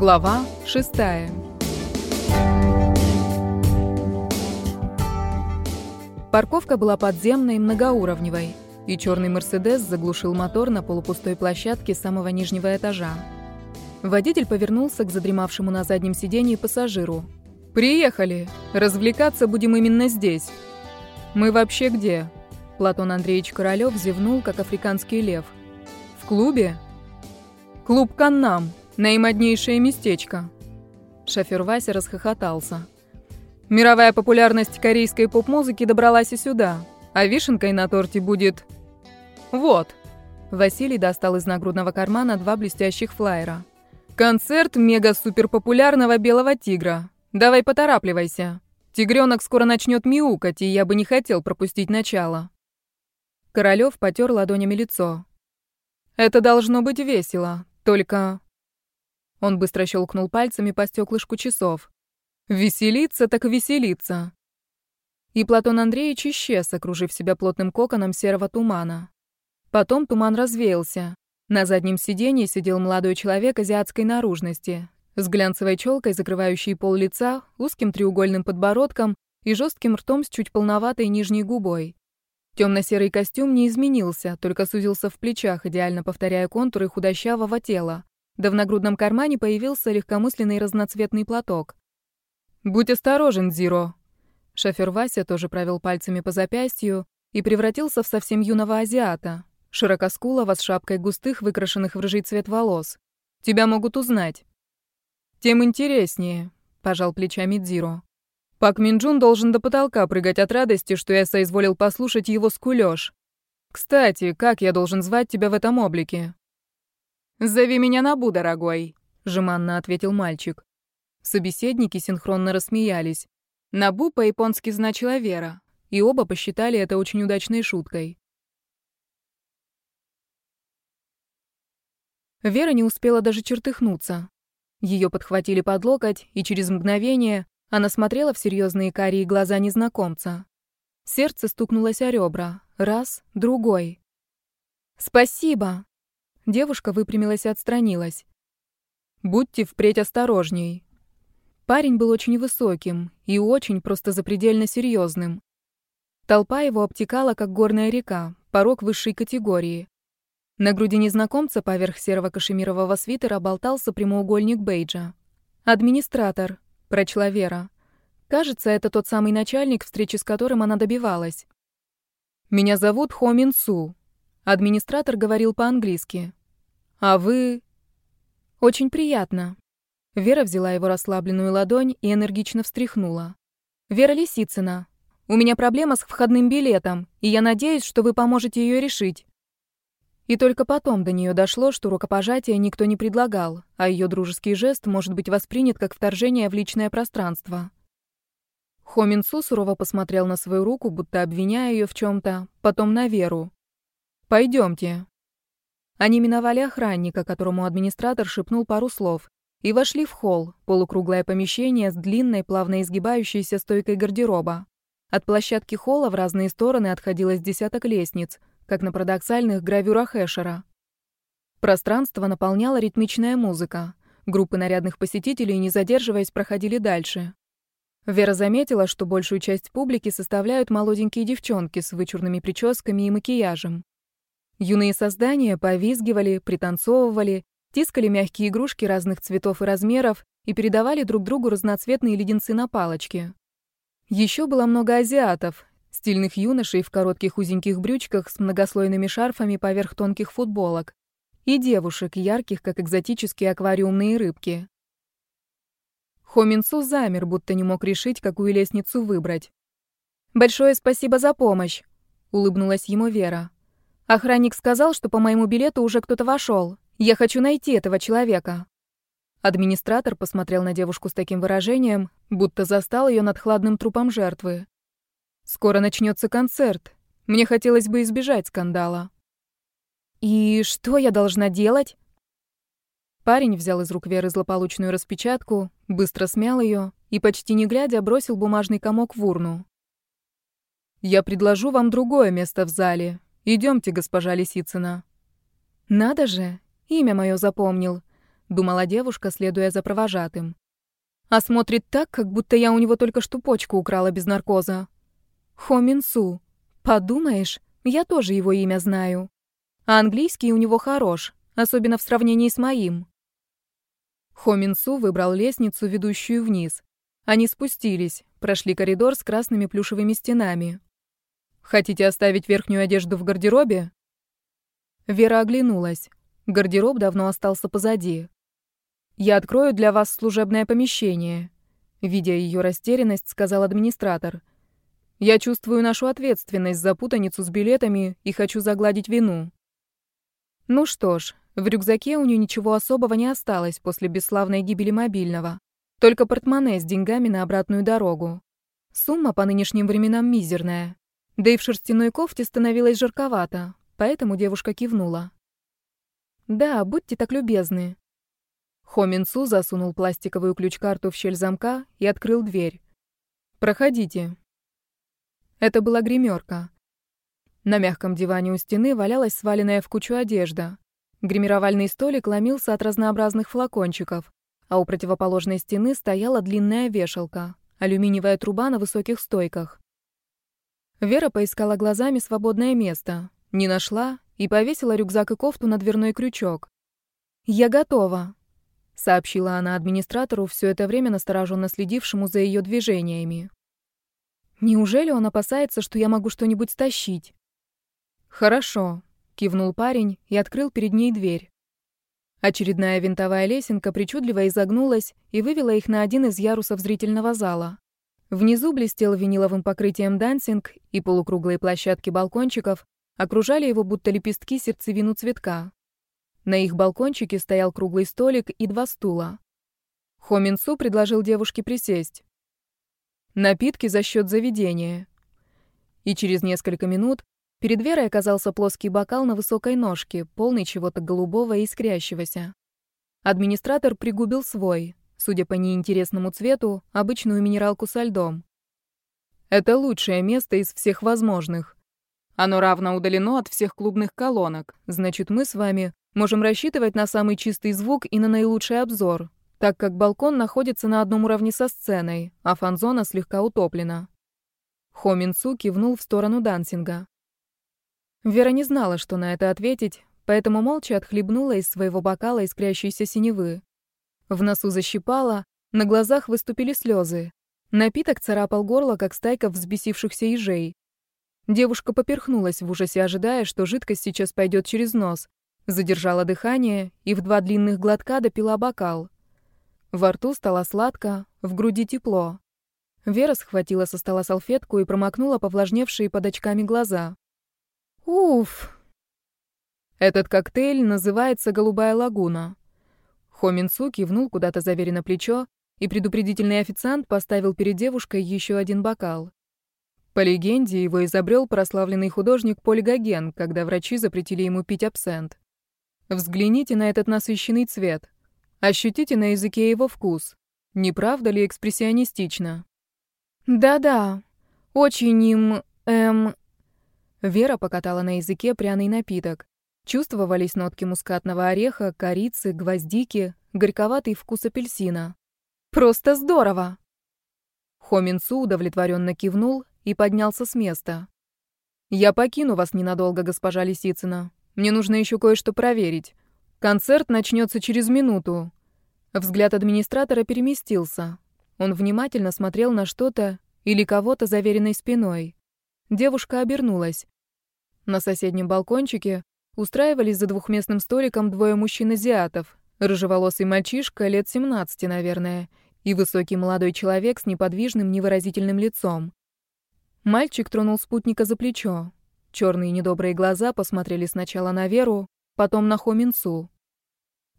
Глава шестая. Парковка была подземной, многоуровневой, и черный «Мерседес» заглушил мотор на полупустой площадке самого нижнего этажа. Водитель повернулся к задремавшему на заднем сидении пассажиру. «Приехали! Развлекаться будем именно здесь!» «Мы вообще где?» Платон Андреевич Королёв зевнул, как африканский лев. «В клубе?» «Клуб Каннам, наимоднейшее местечко!» Шофёр Вася расхохотался. Мировая популярность корейской поп-музыки добралась и сюда, а вишенкой на торте будет... Вот. Василий достал из нагрудного кармана два блестящих флаера. Концерт мега-супер-популярного белого тигра. Давай поторапливайся. Тигренок скоро начнет мяукать, и я бы не хотел пропустить начало. Королёв потер ладонями лицо. Это должно быть весело, только... Он быстро щелкнул пальцами по стеклышку часов. Веселиться так веселиться. И Платон Андреевич исчез, окружив себя плотным коконом серого тумана. Потом туман развеялся. На заднем сиденье сидел молодой человек азиатской наружности, с глянцевой челкой, закрывающей пол лица, узким треугольным подбородком и жестким ртом с чуть полноватой нижней губой. Темно-серый костюм не изменился, только сузился в плечах, идеально повторяя контуры худощавого тела. Да в нагрудном кармане появился легкомысленный разноцветный платок. «Будь осторожен, Зиро!» Шофер Вася тоже провел пальцами по запястью и превратился в совсем юного азиата, широкоскулого с шапкой густых, выкрашенных в рыжий цвет волос. «Тебя могут узнать». «Тем интереснее», — пожал плечами Дзиро. «Пак Минджун должен до потолка прыгать от радости, что я соизволил послушать его скулёж. Кстати, как я должен звать тебя в этом облике?» «Зови меня Набу, дорогой», — жеманно ответил мальчик. Собеседники синхронно рассмеялись. Набу по-японски значила «вера», и оба посчитали это очень удачной шуткой. Вера не успела даже чертыхнуться. Ее подхватили под локоть, и через мгновение она смотрела в серьезные карие глаза незнакомца. Сердце стукнулось о ребра. Раз, другой. «Спасибо!» Девушка выпрямилась и отстранилась. «Будьте впредь осторожней. Парень был очень высоким и очень просто запредельно серьезным. Толпа его обтекала, как горная река, порог высшей категории. На груди незнакомца поверх серого кашемирового свитера болтался прямоугольник бейджа. «Администратор», — прочла Вера. «Кажется, это тот самый начальник, встречи с которым она добивалась». «Меня зовут Хо Мин Су», — администратор говорил по-английски. «А вы...» «Очень приятно», Вера взяла его расслабленную ладонь и энергично встряхнула. «Вера Лисицына, у меня проблема с входным билетом, и я надеюсь, что вы поможете ее решить». И только потом до нее дошло, что рукопожатие никто не предлагал, а ее дружеский жест может быть воспринят как вторжение в личное пространство. Хоминсу сурово посмотрел на свою руку, будто обвиняя ее в чем-то, потом на Веру. Пойдемте. Они миновали охранника, которому администратор шепнул пару слов, и вошли в холл, полукруглое помещение с длинной, плавно изгибающейся стойкой гардероба. От площадки холла в разные стороны отходилось десяток лестниц, как на парадоксальных гравюрах Эшера. Пространство наполняла ритмичная музыка. Группы нарядных посетителей, не задерживаясь, проходили дальше. Вера заметила, что большую часть публики составляют молоденькие девчонки с вычурными прическами и макияжем. Юные создания повизгивали, пританцовывали тискали мягкие игрушки разных цветов и размеров и передавали друг другу разноцветные леденцы на палочке. Еще было много азиатов, стильных юношей в коротких узеньких брючках с многослойными шарфами поверх тонких футболок, и девушек, ярких, как экзотические аквариумные рыбки. Хоминсу замер, будто не мог решить, какую лестницу выбрать. «Большое спасибо за помощь», — улыбнулась ему Вера. «Охранник сказал, что по моему билету уже кто-то вошел. Я хочу найти этого человека». Администратор посмотрел на девушку с таким выражением, будто застал ее над хладным трупом жертвы. «Скоро начнется концерт. Мне хотелось бы избежать скандала». «И что я должна делать?» Парень взял из рук Веры злополучную распечатку, быстро смял ее и, почти не глядя, бросил бумажный комок в урну. «Я предложу вам другое место в зале. Идемте, госпожа Лисицына». «Надо же, Имя мое запомнил. думала девушка, следуя за провожатым. А смотрит так, как будто я у него только что почку украла без наркоза. Хо Минсу. Подумаешь, я тоже его имя знаю. А английский у него хорош, особенно в сравнении с моим. Хо Минсу выбрал лестницу, ведущую вниз. Они спустились, прошли коридор с красными плюшевыми стенами. «Хотите оставить верхнюю одежду в гардеробе?» Вера оглянулась. Гардероб давно остался позади. «Я открою для вас служебное помещение», — видя ее растерянность, сказал администратор. «Я чувствую нашу ответственность за путаницу с билетами и хочу загладить вину». Ну что ж, в рюкзаке у нее ничего особого не осталось после бесславной гибели мобильного. Только портмоне с деньгами на обратную дорогу. Сумма по нынешним временам мизерная. Да и в шерстяной кофте становилось жарковато, поэтому девушка кивнула. «Да, будьте так любезны», Хо Минцу засунул пластиковую ключ-карту в щель замка и открыл дверь. «Проходите». Это была гримерка. На мягком диване у стены валялась сваленная в кучу одежда. Гримировальный столик ломился от разнообразных флакончиков, а у противоположной стены стояла длинная вешалка, алюминиевая труба на высоких стойках. Вера поискала глазами свободное место, не нашла и повесила рюкзак и кофту на дверной крючок. «Я готова», сообщила она администратору, все это время настороженно следившему за ее движениями. Неужели он опасается, что я могу что-нибудь стащить? Хорошо, кивнул парень и открыл перед ней дверь. Очередная винтовая лесенка причудливо изогнулась и вывела их на один из ярусов зрительного зала. Внизу блестел виниловым покрытием дансинг, и полукруглые площадки балкончиков окружали его будто лепестки сердцевину цветка. На их балкончике стоял круглый столик и два стула. Хо Минсу предложил девушке присесть. Напитки за счет заведения. И через несколько минут перед Верой оказался плоский бокал на высокой ножке, полный чего-то голубого и искрящегося. Администратор пригубил свой, судя по неинтересному цвету, обычную минералку со льдом. Это лучшее место из всех возможных. Оно равно удалено от всех клубных колонок. Значит, мы с вами Можем рассчитывать на самый чистый звук и на наилучший обзор, так как балкон находится на одном уровне со сценой, а фан-зона слегка утоплена. Хо Минцу кивнул в сторону дансинга. Вера не знала, что на это ответить, поэтому молча отхлебнула из своего бокала искрящейся синевы. В носу защипала, на глазах выступили слезы. Напиток царапал горло, как стайка взбесившихся ежей. Девушка поперхнулась в ужасе, ожидая, что жидкость сейчас пойдет через нос, Задержала дыхание и в два длинных глотка допила бокал. Во рту стало сладко, в груди тепло. Вера схватила со стола салфетку и промокнула повлажневшие под очками глаза. Уф. Этот коктейль называется «Голубая лагуна». Хоминсу кивнул куда-то заверенно плечо, и предупредительный официант поставил перед девушкой еще один бокал. По легенде, его изобрел прославленный художник Поль Гоген, когда врачи запретили ему пить абсент. Взгляните на этот насыщенный цвет. Ощутите на языке его вкус. Не правда ли экспрессионистично? Да-да, очень им... эм... Вера покатала на языке пряный напиток. Чувствовались нотки мускатного ореха, корицы, гвоздики, горьковатый вкус апельсина. Просто здорово! Хоминцу удовлетворенно кивнул и поднялся с места. «Я покину вас ненадолго, госпожа Лисицына. Мне нужно еще кое-что проверить. Концерт начнется через минуту. Взгляд администратора переместился. Он внимательно смотрел на что-то или кого-то заверенной спиной. Девушка обернулась. На соседнем балкончике устраивались за двухместным столиком двое мужчин-азиатов. Рыжеволосый мальчишка, лет 17, наверное, и высокий молодой человек с неподвижным, невыразительным лицом. Мальчик тронул спутника за плечо. Черные недобрые глаза посмотрели сначала на Веру, потом на Хоминцу.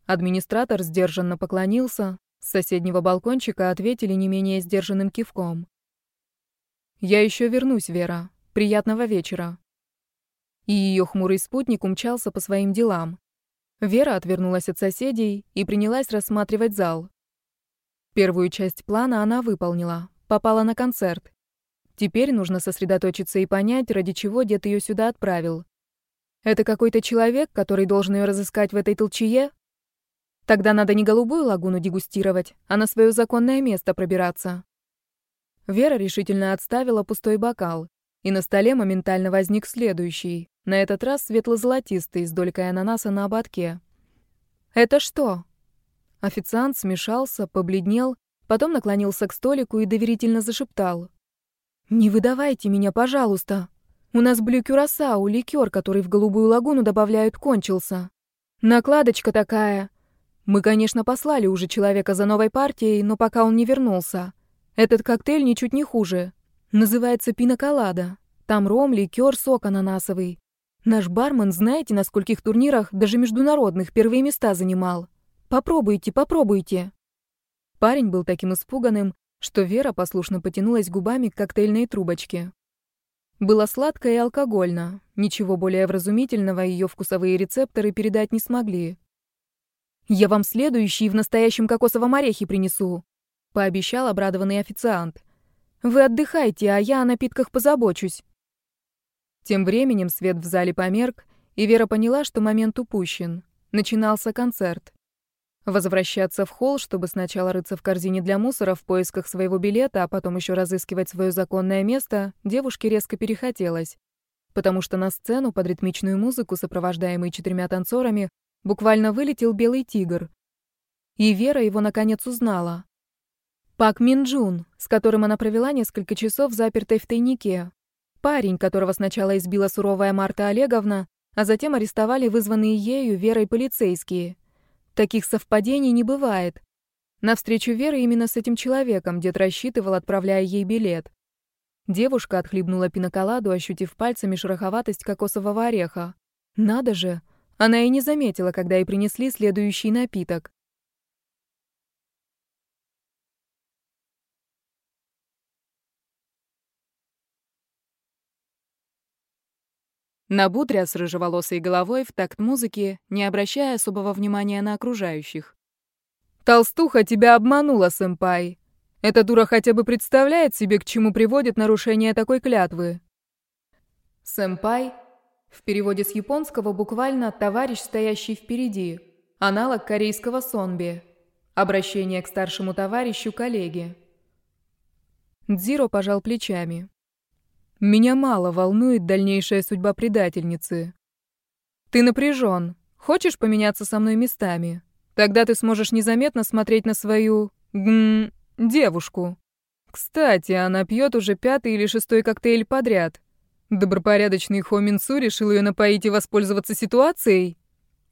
Администратор сдержанно поклонился, с соседнего балкончика ответили не менее сдержанным кивком. «Я еще вернусь, Вера. Приятного вечера». И ее хмурый спутник умчался по своим делам. Вера отвернулась от соседей и принялась рассматривать зал. Первую часть плана она выполнила, попала на концерт. Теперь нужно сосредоточиться и понять, ради чего дед ее сюда отправил. Это какой-то человек, который должен ее разыскать в этой толчее? Тогда надо не голубую лагуну дегустировать, а на свое законное место пробираться. Вера решительно отставила пустой бокал, и на столе моментально возник следующий, на этот раз светло-золотистый, с долькой ананаса на ободке. «Это что?» Официант смешался, побледнел, потом наклонился к столику и доверительно зашептал. «Не выдавайте меня, пожалуйста. У нас блю кюрасау, ликер, который в голубую лагуну добавляют, кончился. Накладочка такая. Мы, конечно, послали уже человека за новой партией, но пока он не вернулся. Этот коктейль ничуть не хуже. Называется пиноколада. Там ром, ликер, сок ананасовый. Наш бармен, знаете, на скольких турнирах, даже международных, первые места занимал. Попробуйте, попробуйте. Парень был таким испуганным, что Вера послушно потянулась губами к коктейльной трубочке. Было сладко и алкогольно. Ничего более вразумительного ее вкусовые рецепторы передать не смогли. «Я вам следующий в настоящем кокосовом орехе принесу», — пообещал обрадованный официант. «Вы отдыхайте, а я о напитках позабочусь». Тем временем свет в зале померк, и Вера поняла, что момент упущен. Начинался концерт. Возвращаться в холл, чтобы сначала рыться в корзине для мусора в поисках своего билета, а потом еще разыскивать свое законное место, девушке резко перехотелось. Потому что на сцену под ритмичную музыку, сопровождаемый четырьмя танцорами, буквально вылетел белый тигр. И Вера его наконец узнала. Пак Минджун, с которым она провела несколько часов запертой в тайнике. Парень, которого сначала избила суровая Марта Олеговна, а затем арестовали вызванные ею Верой полицейские. Таких совпадений не бывает. На встречу Веры именно с этим человеком дед рассчитывал, отправляя ей билет. Девушка отхлебнула пиноколаду, ощутив пальцами шероховатость кокосового ореха. Надо же! Она и не заметила, когда ей принесли следующий напиток. Набудря с рыжеволосой головой в такт музыки, не обращая особого внимания на окружающих. «Толстуха тебя обманула, сэмпай. Эта дура хотя бы представляет себе, к чему приводит нарушение такой клятвы». Сэмпай в переводе с японского буквально «товарищ, стоящий впереди», аналог корейского сонби. Обращение к старшему товарищу коллеге. Дзиро пожал плечами. Меня мало волнует дальнейшая судьба предательницы. Ты напряжен. Хочешь поменяться со мной местами? Тогда ты сможешь незаметно смотреть на свою... Гм... девушку. Кстати, она пьет уже пятый или шестой коктейль подряд. Добропорядочный Хо Минсу решил ее напоить и воспользоваться ситуацией?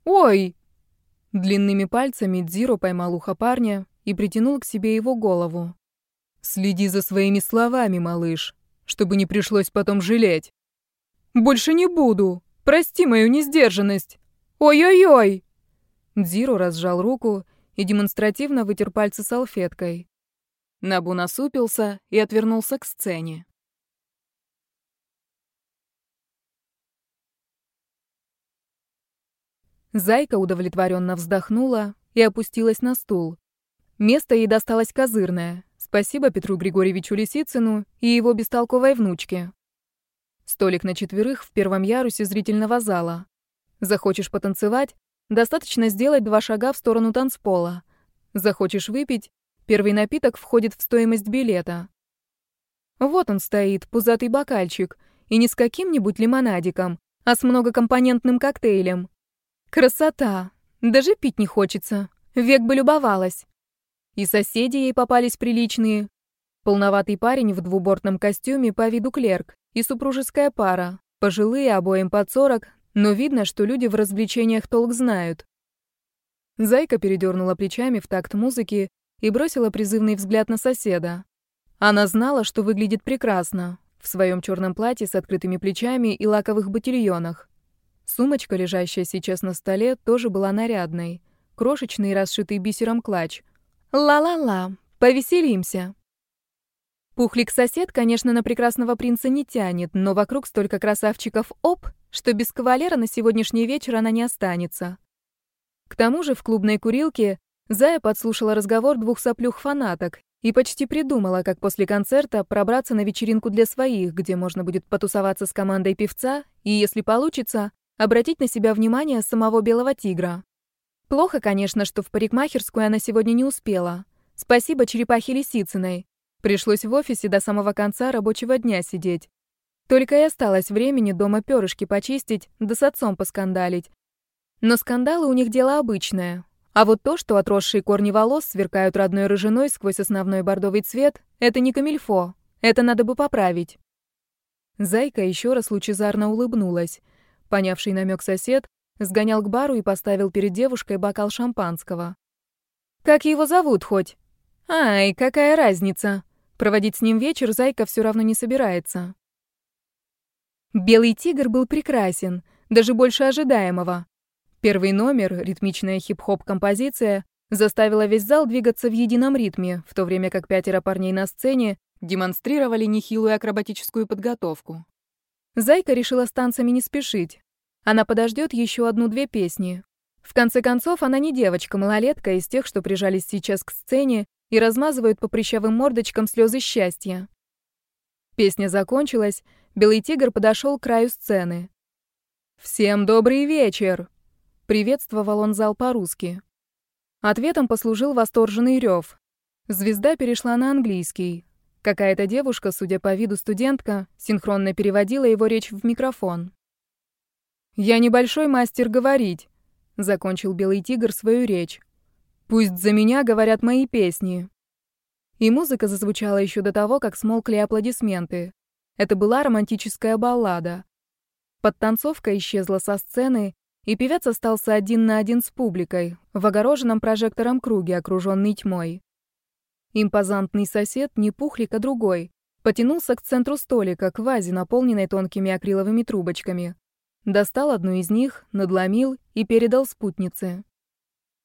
Ой! Длинными пальцами Дзиро поймал ухо парня и притянул к себе его голову. «Следи за своими словами, малыш чтобы не пришлось потом жалеть. «Больше не буду! Прости мою несдержанность! Ой-ой-ой!» Дзиро разжал руку и демонстративно вытер пальцы салфеткой. Набу насупился и отвернулся к сцене. Зайка удовлетворенно вздохнула и опустилась на стул. Место ей досталось козырное. Спасибо Петру Григорьевичу Лисицыну и его бестолковой внучке. Столик на четверых в первом ярусе зрительного зала. Захочешь потанцевать, достаточно сделать два шага в сторону танцпола. Захочешь выпить, первый напиток входит в стоимость билета. Вот он стоит, пузатый бокальчик, и не с каким-нибудь лимонадиком, а с многокомпонентным коктейлем. Красота! Даже пить не хочется. Век бы любовалась. И соседи ей попались приличные. Полноватый парень в двубортном костюме по виду клерк и супружеская пара. Пожилые, обоим под сорок, но видно, что люди в развлечениях толк знают. Зайка передернула плечами в такт музыки и бросила призывный взгляд на соседа. Она знала, что выглядит прекрасно, в своем черном платье с открытыми плечами и лаковых ботильонах. Сумочка, лежащая сейчас на столе, тоже была нарядной. Крошечный, расшитый бисером клатч. Ла-ла-ла, повеселимся. Пухлик-сосед, конечно, на прекрасного принца не тянет, но вокруг столько красавчиков оп, что без кавалера на сегодняшний вечер она не останется. К тому же в клубной курилке Зая подслушала разговор двух соплюх-фанаток и почти придумала, как после концерта пробраться на вечеринку для своих, где можно будет потусоваться с командой певца и, если получится, обратить на себя внимание самого Белого Тигра. Плохо, конечно, что в парикмахерскую она сегодня не успела. Спасибо черепахе Лисицыной. Пришлось в офисе до самого конца рабочего дня сидеть. Только и осталось времени дома перышки почистить, да с отцом поскандалить. Но скандалы у них дело обычное. А вот то, что отросшие корни волос сверкают родной рыжиной сквозь основной бордовый цвет, это не камильфо. Это надо бы поправить. Зайка еще раз лучезарно улыбнулась. Понявший намек сосед сгонял к бару и поставил перед девушкой бокал шампанского. «Как его зовут хоть?» «Ай, какая разница!» Проводить с ним вечер Зайка все равно не собирается. «Белый тигр» был прекрасен, даже больше ожидаемого. Первый номер, ритмичная хип-хоп композиция, заставила весь зал двигаться в едином ритме, в то время как пятеро парней на сцене демонстрировали нехилую акробатическую подготовку. Зайка решила с танцами не спешить. Она подождет еще одну-две песни. В конце концов, она не девочка-малолетка из тех, что прижались сейчас к сцене и размазывают по прыщавым мордочкам слезы счастья. Песня закончилась, Белый тигр подошел к краю сцены. «Всем добрый вечер!» — приветствовал он зал по-русски. Ответом послужил восторженный рев. Звезда перешла на английский. Какая-то девушка, судя по виду студентка, синхронно переводила его речь в микрофон. «Я небольшой мастер говорить», — закончил Белый тигр свою речь. «Пусть за меня говорят мои песни». И музыка зазвучала еще до того, как смолкли аплодисменты. Это была романтическая баллада. Подтанцовка исчезла со сцены, и певец остался один на один с публикой, в огороженном прожектором круге, окруженный тьмой. Импозантный сосед, не пухлик, а другой, потянулся к центру столика, к вазе, наполненной тонкими акриловыми трубочками. Достал одну из них, надломил и передал спутнице.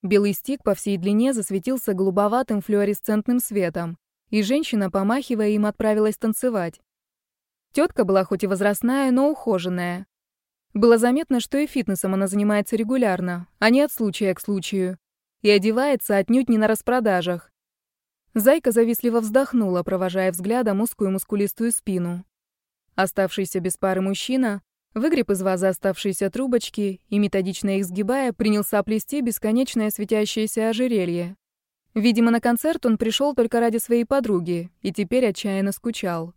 Белый стик по всей длине засветился голубоватым флуоресцентным светом, и женщина, помахивая им, отправилась танцевать. Тетка была хоть и возрастная, но ухоженная. Было заметно, что и фитнесом она занимается регулярно, а не от случая к случаю, и одевается отнюдь не на распродажах. Зайка завистливо вздохнула, провожая взглядом узкую мускулистую спину. Оставшийся без пары мужчина выгреб из вазы оставшиеся трубочки и, методично их сгибая, принялся плести бесконечное светящееся ожерелье. Видимо, на концерт он пришел только ради своей подруги и теперь отчаянно скучал.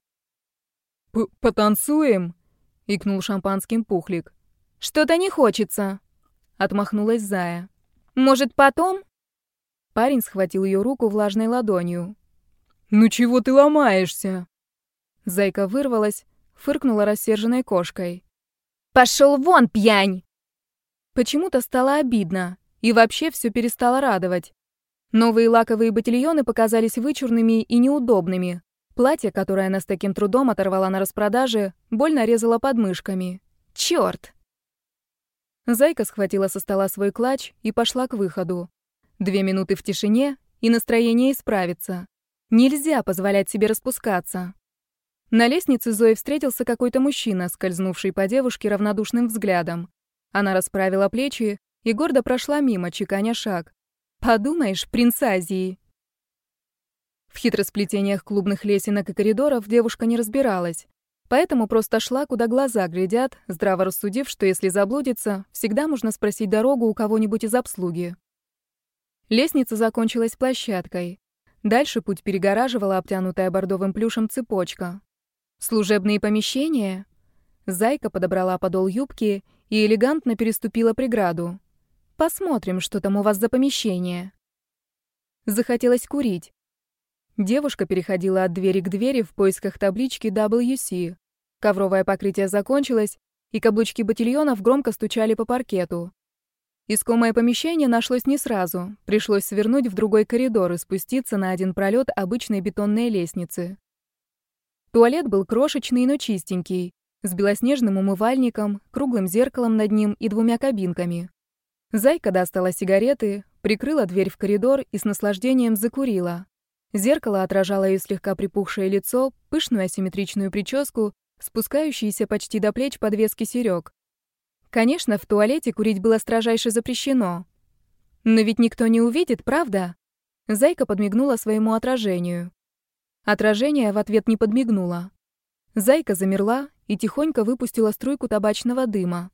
«Потанцуем?» — икнул шампанским пухлик. «Что-то не хочется», — отмахнулась Зая. «Может, потом?» Парень схватил ее руку влажной ладонью. «Ну чего ты ломаешься?» Зайка вырвалась, фыркнула рассерженной кошкой. «Пошел вон, пьянь!» Почему-то стало обидно, и вообще все перестало радовать. Новые лаковые ботильоны показались вычурными и неудобными. Платье, которое она с таким трудом оторвала на распродаже, больно резало подмышками. Черт! Зайка схватила со стола свой клатч и пошла к выходу. Две минуты в тишине, и настроение исправится. Нельзя позволять себе распускаться. На лестнице Зои встретился какой-то мужчина, скользнувший по девушке равнодушным взглядом. Она расправила плечи и гордо прошла мимо, чеканя шаг. Подумаешь, принц Азии. В хитросплетениях клубных лесенок и коридоров девушка не разбиралась. Поэтому просто шла, куда глаза глядят, здраво рассудив, что если заблудится, всегда можно спросить дорогу у кого-нибудь из обслуги. Лестница закончилась площадкой. Дальше путь перегораживала обтянутая бордовым плюшем цепочка. Служебные помещения? Зайка подобрала подол юбки и элегантно переступила преграду. Посмотрим, что там у вас за помещение. Захотелось курить. Девушка переходила от двери к двери в поисках таблички WC. Ковровое покрытие закончилось, и каблучки ботильонов громко стучали по паркету. Искомое помещение нашлось не сразу. Пришлось свернуть в другой коридор и спуститься на один пролет обычной бетонной лестницы. Туалет был крошечный, но чистенький, с белоснежным умывальником, круглым зеркалом над ним и двумя кабинками. Зайка достала сигареты, прикрыла дверь в коридор и с наслаждением закурила. Зеркало отражало ее слегка припухшее лицо, пышную асимметричную прическу, спускающиеся почти до плеч подвески серёг. Конечно, в туалете курить было строжайше запрещено. Но ведь никто не увидит, правда? Зайка подмигнула своему отражению. Отражение в ответ не подмигнуло. Зайка замерла и тихонько выпустила струйку табачного дыма.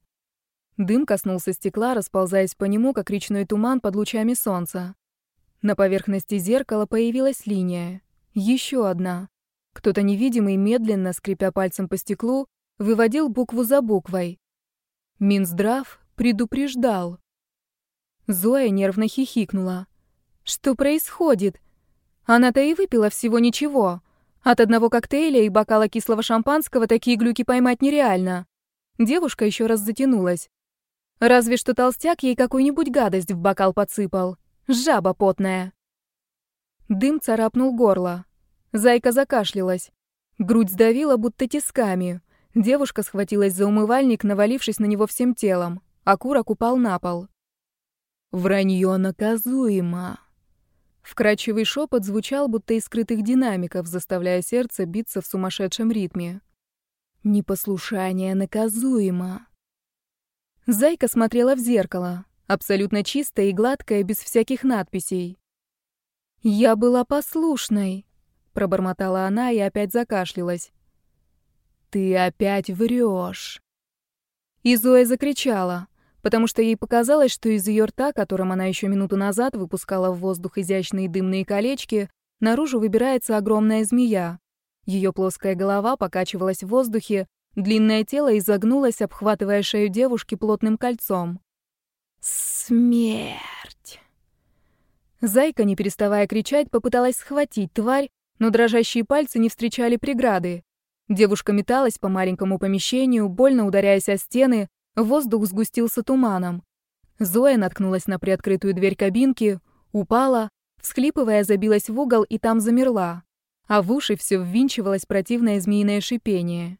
Дым коснулся стекла, расползаясь по нему, как речной туман под лучами солнца. На поверхности зеркала появилась линия. Еще одна. Кто-то невидимый, медленно, скрипя пальцем по стеклу, выводил букву за буквой. Минздрав предупреждал. Зоя нервно хихикнула. Что происходит? Она-то и выпила всего ничего. От одного коктейля и бокала кислого шампанского такие глюки поймать нереально. Девушка еще раз затянулась. Разве что толстяк ей какую-нибудь гадость в бокал подсыпал. Жаба потная. Дым царапнул горло. Зайка закашлялась. Грудь сдавила, будто тисками. Девушка схватилась за умывальник, навалившись на него всем телом. Окурок упал на пол. «Вранье наказуемо», Вкрадчивый шепот звучал, будто из скрытых динамиков, заставляя сердце биться в сумасшедшем ритме. Непослушание наказуемо. Зайка смотрела в зеркало, абсолютно чистая и гладкая, без всяких надписей. «Я была послушной», — пробормотала она и опять закашлялась. «Ты опять врешь!» И Зоя закричала потому что ей показалось, что из ее рта, которым она еще минуту назад выпускала в воздух изящные дымные колечки, наружу выбирается огромная змея. Ее плоская голова покачивалась в воздухе, длинное тело изогнулось, обхватывая шею девушки плотным кольцом. Смерть! Зайка, не переставая кричать, попыталась схватить тварь, но дрожащие пальцы не встречали преграды. Девушка металась по маленькому помещению, больно ударяясь о стены, Воздух сгустился туманом. Зоя наткнулась на приоткрытую дверь кабинки, упала, всхлипывая, забилась в угол и там замерла. А в уши все ввинчивалось противное змеиное шипение.